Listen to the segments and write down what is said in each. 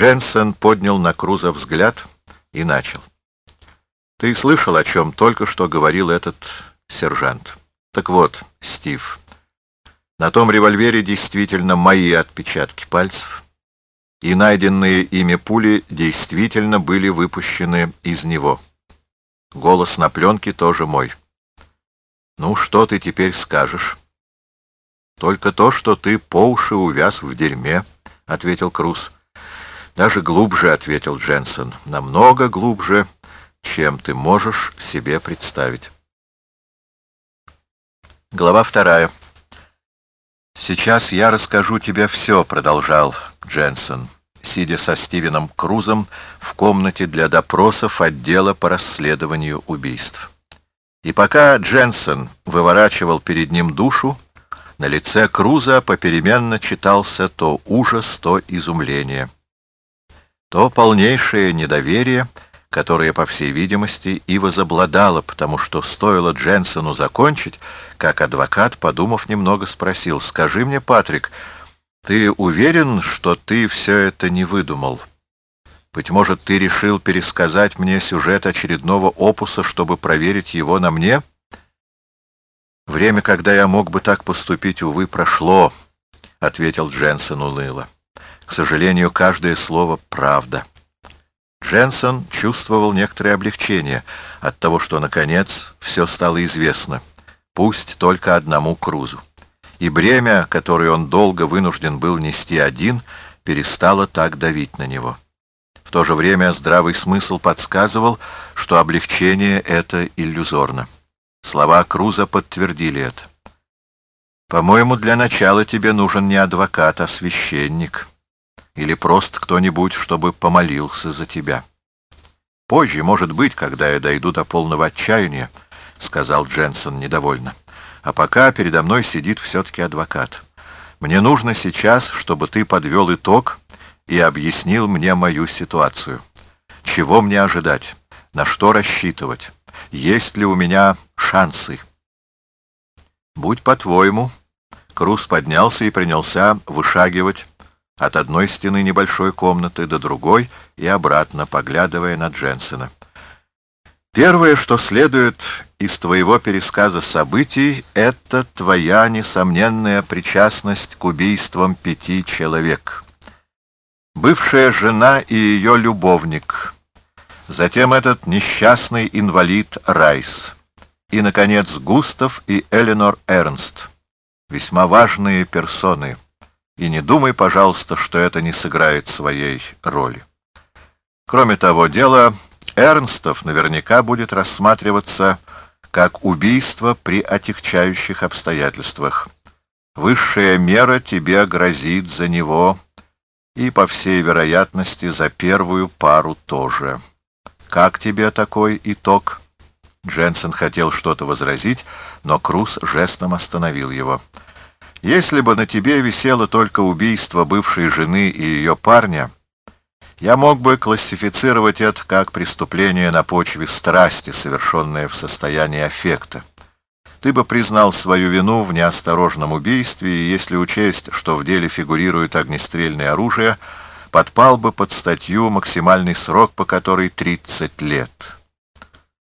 Дженсен поднял на Круза взгляд и начал. «Ты слышал, о чем только что говорил этот сержант? Так вот, Стив, на том револьвере действительно мои отпечатки пальцев, и найденные ими пули действительно были выпущены из него. Голос на пленке тоже мой. Ну, что ты теперь скажешь?» «Только то, что ты по уши увяз в дерьме», — ответил Круз. «Даже глубже», — ответил Дженсен, — «намного глубже, чем ты можешь себе представить». Глава вторая. «Сейчас я расскажу тебе все», — продолжал Дженсен, сидя со Стивеном Крузом в комнате для допросов отдела по расследованию убийств. И пока Дженсен выворачивал перед ним душу, на лице Круза попеременно читался то ужас, то изумление. То полнейшее недоверие, которое, по всей видимости, и возобладало, потому что стоило Дженсону закончить, как адвокат, подумав немного, спросил, «Скажи мне, Патрик, ты уверен, что ты все это не выдумал? Быть может, ты решил пересказать мне сюжет очередного опуса, чтобы проверить его на мне?» «Время, когда я мог бы так поступить, увы, прошло», — ответил Дженсен уныло. «К сожалению, каждое слово — правда». Дженсен чувствовал некоторое облегчение от того, что, наконец, все стало известно, пусть только одному Крузу. И бремя, которое он долго вынужден был нести один, перестало так давить на него. В то же время здравый смысл подсказывал, что облегчение это иллюзорно. Слова Круза подтвердили это. «По-моему, для начала тебе нужен не адвокат, а священник. Или просто кто-нибудь, чтобы помолился за тебя. Позже, может быть, когда я дойду до полного отчаяния, — сказал Дженсен недовольно. А пока передо мной сидит все-таки адвокат. Мне нужно сейчас, чтобы ты подвел итог и объяснил мне мою ситуацию. Чего мне ожидать? На что рассчитывать? Есть ли у меня шансы? Будь по-твоему. Круз поднялся и принялся вышагивать от одной стены небольшой комнаты до другой и обратно, поглядывая на Дженсена. Первое, что следует из твоего пересказа событий, это твоя несомненная причастность к убийствам пяти человек. Бывшая жена и ее любовник — Затем этот несчастный инвалид Райс. И, наконец, Густав и Эленор Эрнст. Весьма важные персоны. И не думай, пожалуйста, что это не сыграет своей роли. Кроме того, дело Эрнстов наверняка будет рассматриваться как убийство при отягчающих обстоятельствах. Высшая мера тебе грозит за него и, по всей вероятности, за первую пару тоже. «Как тебе такой итог?» Дженсен хотел что-то возразить, но Круз жестом остановил его. «Если бы на тебе висело только убийство бывшей жены и ее парня, я мог бы классифицировать это как преступление на почве страсти, совершенное в состоянии аффекта. Ты бы признал свою вину в неосторожном убийстве, и если учесть, что в деле фигурирует огнестрельное оружие, подпал бы под статью максимальный срок, по которой 30 лет.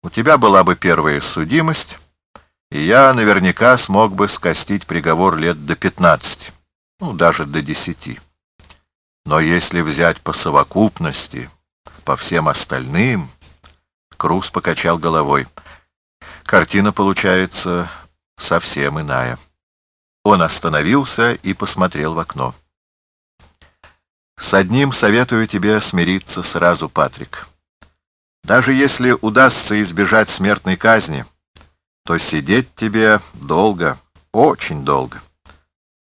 У тебя была бы первая судимость, и я наверняка смог бы скостить приговор лет до 15, ну, даже до 10. Но если взять по совокупности, по всем остальным... Круз покачал головой. Картина получается совсем иная. Он остановился и посмотрел в окно. С одним советую тебе смириться сразу, Патрик. Даже если удастся избежать смертной казни, то сидеть тебе долго, очень долго.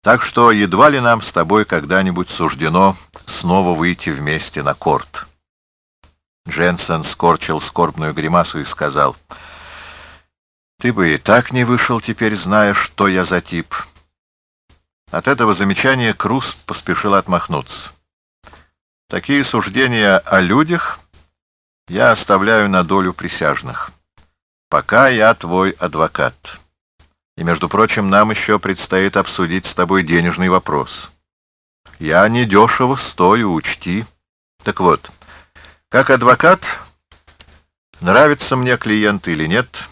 Так что едва ли нам с тобой когда-нибудь суждено снова выйти вместе на корт. Дженсен скорчил скорбную гримасу и сказал, «Ты бы и так не вышел теперь, зная, что я за тип». От этого замечания Круз поспешил отмахнуться. Такие суждения о людях я оставляю на долю присяжных. Пока я твой адвокат. И, между прочим, нам еще предстоит обсудить с тобой денежный вопрос. Я недешево стою, учти. Так вот, как адвокат, нравится мне клиент или нет,